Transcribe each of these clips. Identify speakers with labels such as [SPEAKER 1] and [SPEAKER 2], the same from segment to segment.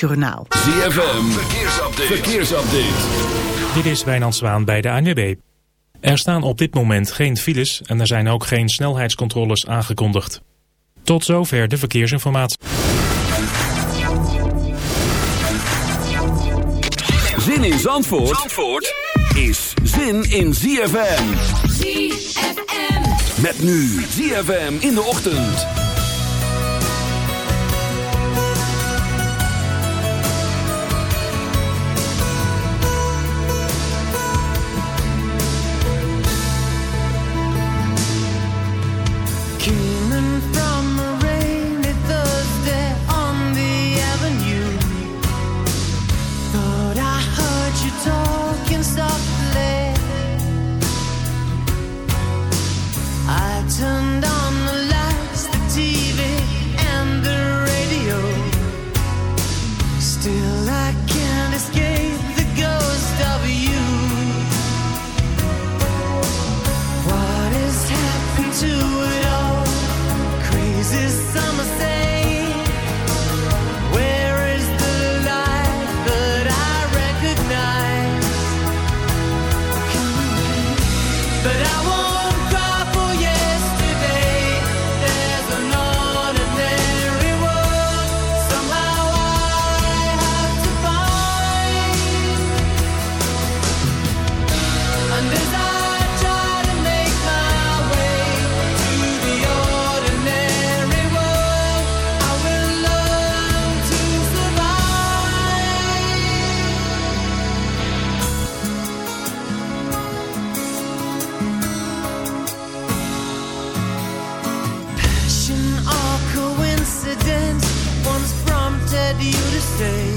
[SPEAKER 1] Journaal.
[SPEAKER 2] ZFM, verkeersupdate. verkeersupdate.
[SPEAKER 3] Dit is Wijnand Zwaan bij de ANWB. Er staan op dit moment geen files en er zijn ook geen snelheidscontroles aangekondigd. Tot zover de verkeersinformatie.
[SPEAKER 2] Zin in Zandvoort, Zandvoort is zin in ZFM.
[SPEAKER 4] ZFM.
[SPEAKER 2] Met nu ZFM in de ochtend.
[SPEAKER 1] day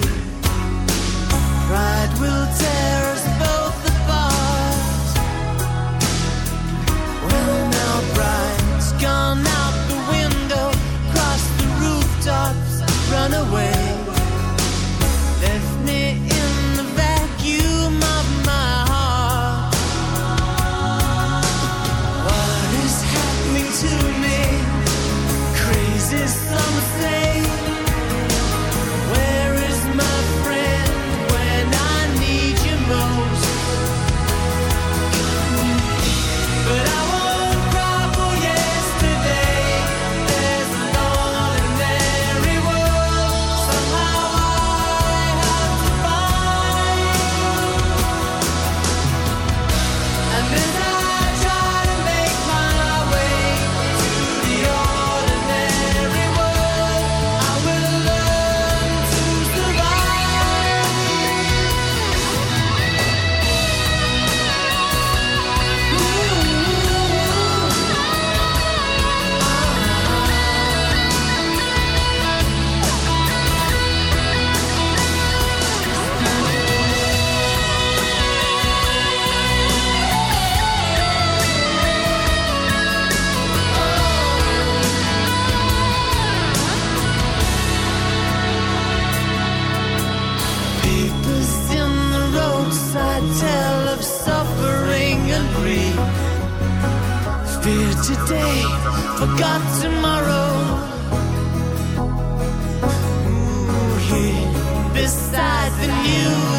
[SPEAKER 1] you.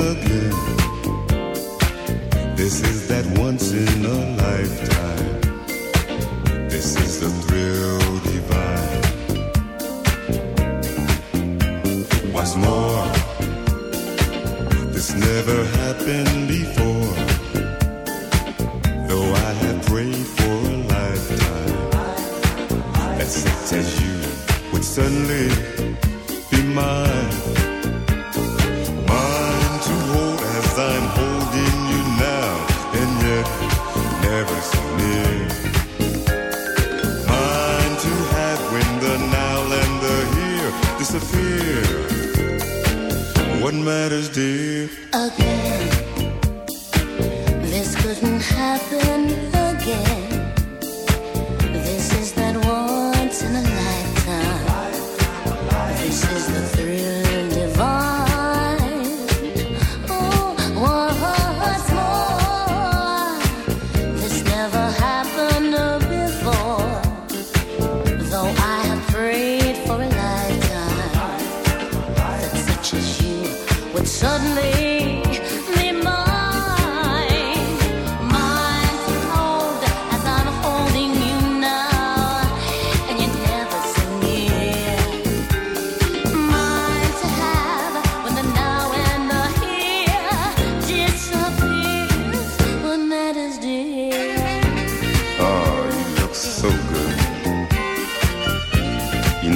[SPEAKER 5] look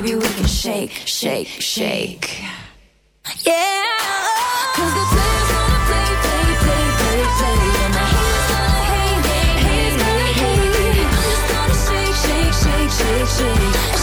[SPEAKER 4] baby, we can shake, shake, shake. Yeah. Cause the player's gonna play, play, play, play, play. And the haters gonna hate, hate, hate, hate. I'm just gonna shake, shake, shake, shake, shake.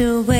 [SPEAKER 6] to
[SPEAKER 7] wait.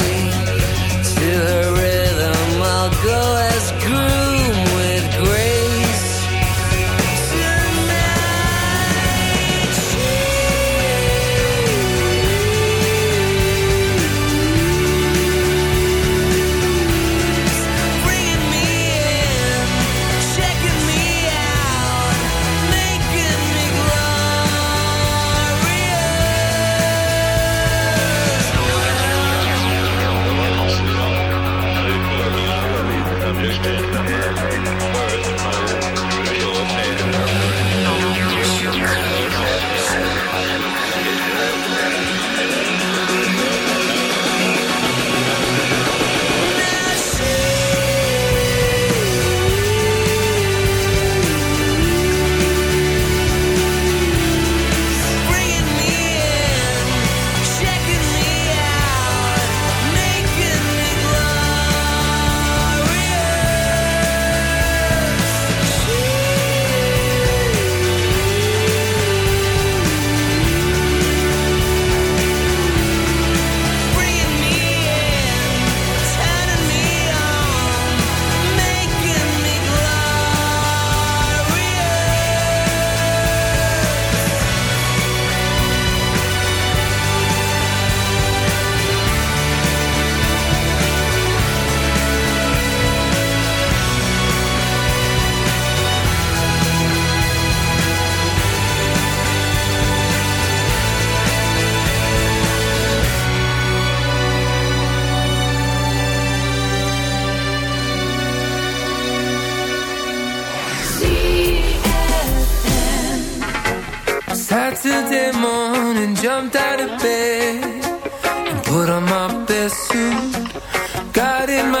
[SPEAKER 8] Saturday morning, jumped out of bed put on my best suit. Got in my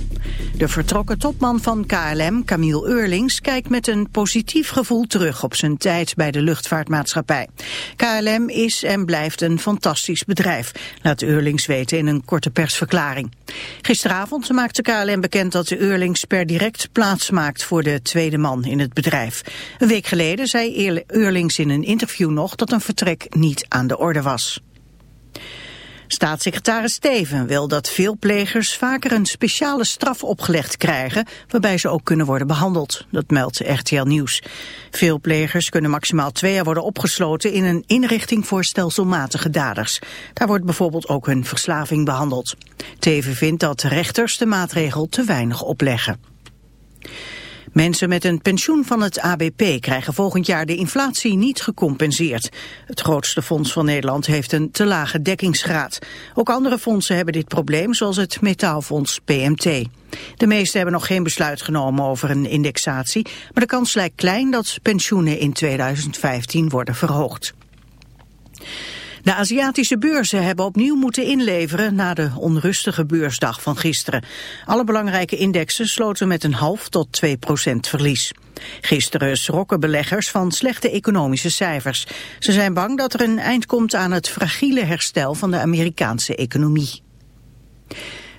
[SPEAKER 9] De vertrokken topman van KLM, Camille Eurlings, kijkt met een positief gevoel terug op zijn tijd bij de luchtvaartmaatschappij. KLM is en blijft een fantastisch bedrijf, laat Eurlings weten in een korte persverklaring. Gisteravond maakte KLM bekend dat de Eurlings per direct plaats maakt voor de tweede man in het bedrijf. Een week geleden zei Eurlings in een interview nog dat een vertrek niet aan de orde was. Staatssecretaris Steven wil dat veel plegers vaker een speciale straf opgelegd krijgen, waarbij ze ook kunnen worden behandeld. Dat meldt RTL Nieuws. Veel plegers kunnen maximaal twee jaar worden opgesloten in een inrichting voor stelselmatige daders. Daar wordt bijvoorbeeld ook hun verslaving behandeld. Teven vindt dat rechters de maatregel te weinig opleggen. Mensen met een pensioen van het ABP krijgen volgend jaar de inflatie niet gecompenseerd. Het grootste fonds van Nederland heeft een te lage dekkingsgraad. Ook andere fondsen hebben dit probleem, zoals het metaalfonds PMT. De meeste hebben nog geen besluit genomen over een indexatie, maar de kans lijkt klein dat pensioenen in 2015 worden verhoogd. De Aziatische beurzen hebben opnieuw moeten inleveren na de onrustige beursdag van gisteren. Alle belangrijke indexen sloten met een half tot 2 procent verlies. Gisteren schrokken beleggers van slechte economische cijfers. Ze zijn bang dat er een eind komt aan het fragiele herstel van de Amerikaanse economie.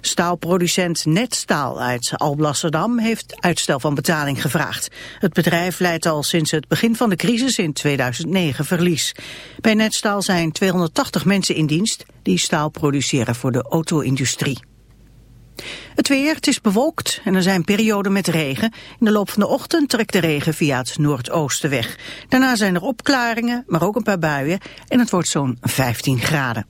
[SPEAKER 9] Staalproducent Netstaal uit Alblasserdam heeft uitstel van betaling gevraagd. Het bedrijf leidt al sinds het begin van de crisis in 2009 verlies. Bij Netstaal zijn 280 mensen in dienst die staal produceren voor de auto-industrie. Het weer, het is bewolkt en er zijn perioden met regen. In de loop van de ochtend trekt de regen via het noordoosten weg. Daarna zijn er opklaringen, maar ook een paar buien en het wordt zo'n 15 graden.